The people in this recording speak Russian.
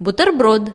бутерброд.